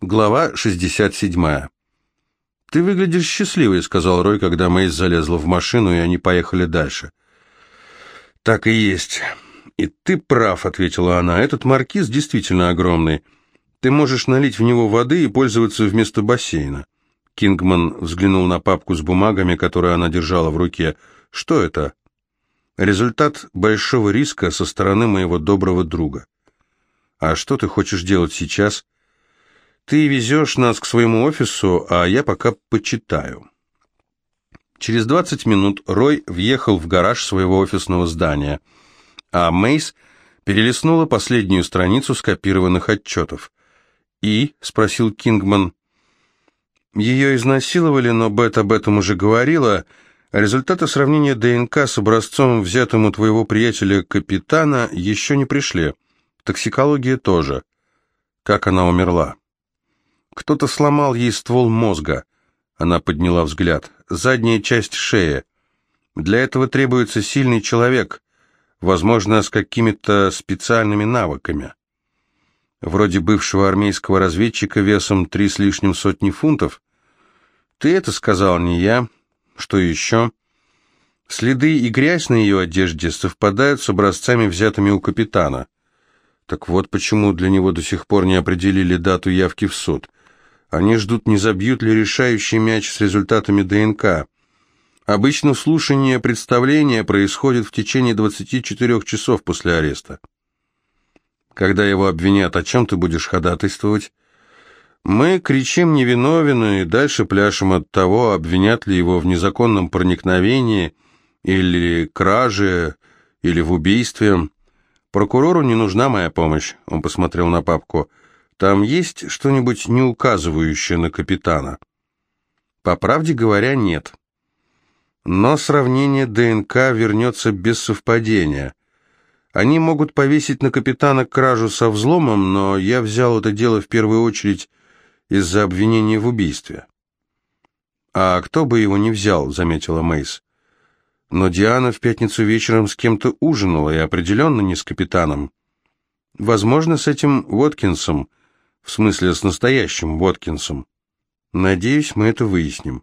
Глава 67. «Ты выглядишь счастливой», — сказал Рой, когда Мэйс залезла в машину, и они поехали дальше. «Так и есть. И ты прав», — ответила она. «Этот маркиз действительно огромный. Ты можешь налить в него воды и пользоваться вместо бассейна». Кингман взглянул на папку с бумагами, которую она держала в руке. «Что это?» «Результат большого риска со стороны моего доброго друга». «А что ты хочешь делать сейчас?» Ты везешь нас к своему офису, а я пока почитаю. Через 20 минут Рой въехал в гараж своего офисного здания, а Мейс перелистнула последнюю страницу скопированных отчетов. «И?» — спросил Кингман. «Ее изнасиловали, но Бет об этом уже говорила. Результаты сравнения ДНК с образцом, взятым у твоего приятеля-капитана, еще не пришли. Токсикология тоже. Как она умерла?» Кто-то сломал ей ствол мозга. Она подняла взгляд. Задняя часть шеи. Для этого требуется сильный человек, возможно, с какими-то специальными навыками. Вроде бывшего армейского разведчика весом три с лишним сотни фунтов. Ты это сказал, не я. Что еще? Следы и грязь на ее одежде совпадают с образцами, взятыми у капитана. Так вот почему для него до сих пор не определили дату явки в суд. Они ждут, не забьют ли решающий мяч с результатами ДНК. Обычно слушание представления происходит в течение 24 часов после ареста. Когда его обвинят, о чем ты будешь ходатайствовать? Мы кричим невиновен и дальше пляшем от того, обвинят ли его в незаконном проникновении или краже, или в убийстве. Прокурору не нужна моя помощь, он посмотрел на папку. Там есть что-нибудь не указывающее на капитана? По правде говоря, нет. Но сравнение ДНК вернется без совпадения. Они могут повесить на капитана кражу со взломом, но я взял это дело в первую очередь из-за обвинения в убийстве. «А кто бы его не взял», — заметила Мейс. «Но Диана в пятницу вечером с кем-то ужинала, и определенно не с капитаном. Возможно, с этим Уоткинсом, в смысле, с настоящим Воткинсом. Надеюсь, мы это выясним.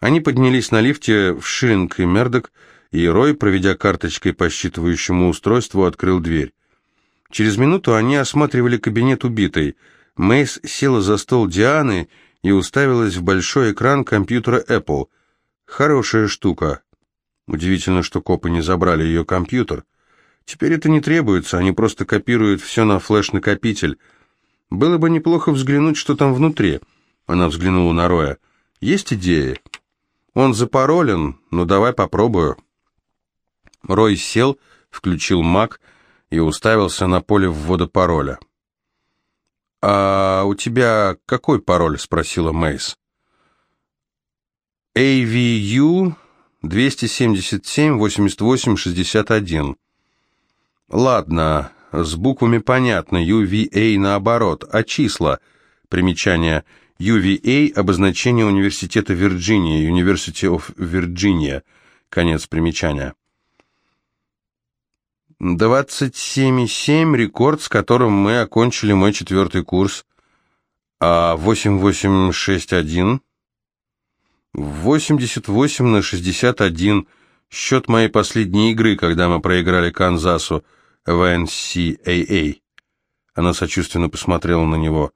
Они поднялись на лифте в Шиллинг и Мердок, и Рой, проведя карточкой по считывающему устройству, открыл дверь. Через минуту они осматривали кабинет убитой. Мейс села за стол Дианы и уставилась в большой экран компьютера Apple. Хорошая штука. Удивительно, что копы не забрали ее компьютер. Теперь это не требуется, они просто копируют все на флеш-накопитель — было бы неплохо взглянуть, что там внутри. Она взглянула на Роя. Есть идеи? Он запаролен, но давай попробую. Рой сел, включил маг и уставился на поле ввода пароля. «А у тебя какой пароль?» — спросила Мейс. AVU 277-88-61. «Ладно, с буквами понятно, UVA наоборот, а числа? Примечание. UVA – обозначение Университета Вирджиния, University of Virginia. Конец примечания. 27,7 – рекорд, с которым мы окончили мой четвертый курс. А 8861? 88 на 61. Счет моей последней игры, когда мы проиграли Канзасу – в NCAA. Она сочувственно посмотрела на него.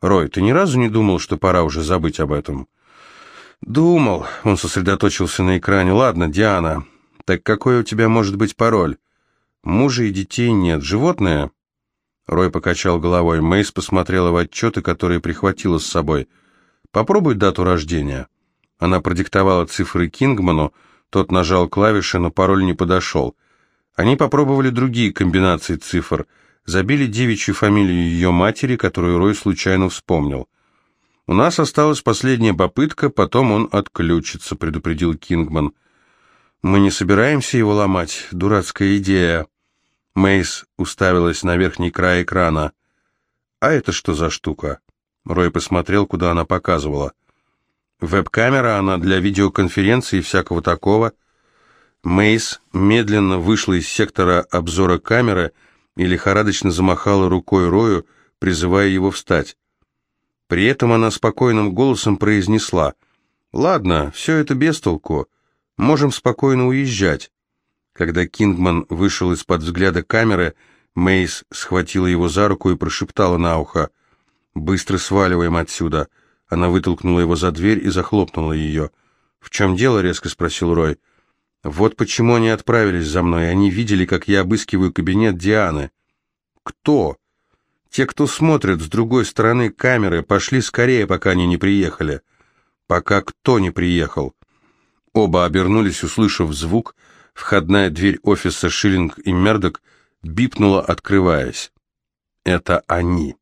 «Рой, ты ни разу не думал, что пора уже забыть об этом?» «Думал», — он сосредоточился на экране. «Ладно, Диана, так какой у тебя может быть пароль?» «Мужа и детей нет. Животное?» Рой покачал головой. Мейс посмотрела в отчеты, которые прихватила с собой. «Попробуй дату рождения». Она продиктовала цифры Кингману, тот нажал клавиши, но пароль не подошел. Они попробовали другие комбинации цифр, забили девичью фамилию ее матери, которую Рой случайно вспомнил. «У нас осталась последняя попытка, потом он отключится», — предупредил Кингман. «Мы не собираемся его ломать. Дурацкая идея». Мейс уставилась на верхний край экрана. «А это что за штука?» Рой посмотрел, куда она показывала. «Веб-камера, она для видеоконференции и всякого такого». Мейс медленно вышла из сектора обзора камеры и лихорадочно замахала рукой Рою, призывая его встать. При этом она спокойным голосом произнесла «Ладно, все это без толку. Можем спокойно уезжать». Когда Кингман вышел из-под взгляда камеры, Мейс схватила его за руку и прошептала на ухо «Быстро сваливаем отсюда». Она вытолкнула его за дверь и захлопнула ее. «В чем дело?» — резко спросил Рой. «Вот почему они отправились за мной. Они видели, как я обыскиваю кабинет Дианы». «Кто?» «Те, кто смотрят с другой стороны камеры, пошли скорее, пока они не приехали». «Пока кто не приехал?» Оба обернулись, услышав звук. Входная дверь офиса Шиллинг и Мердок бипнула, открываясь. «Это они».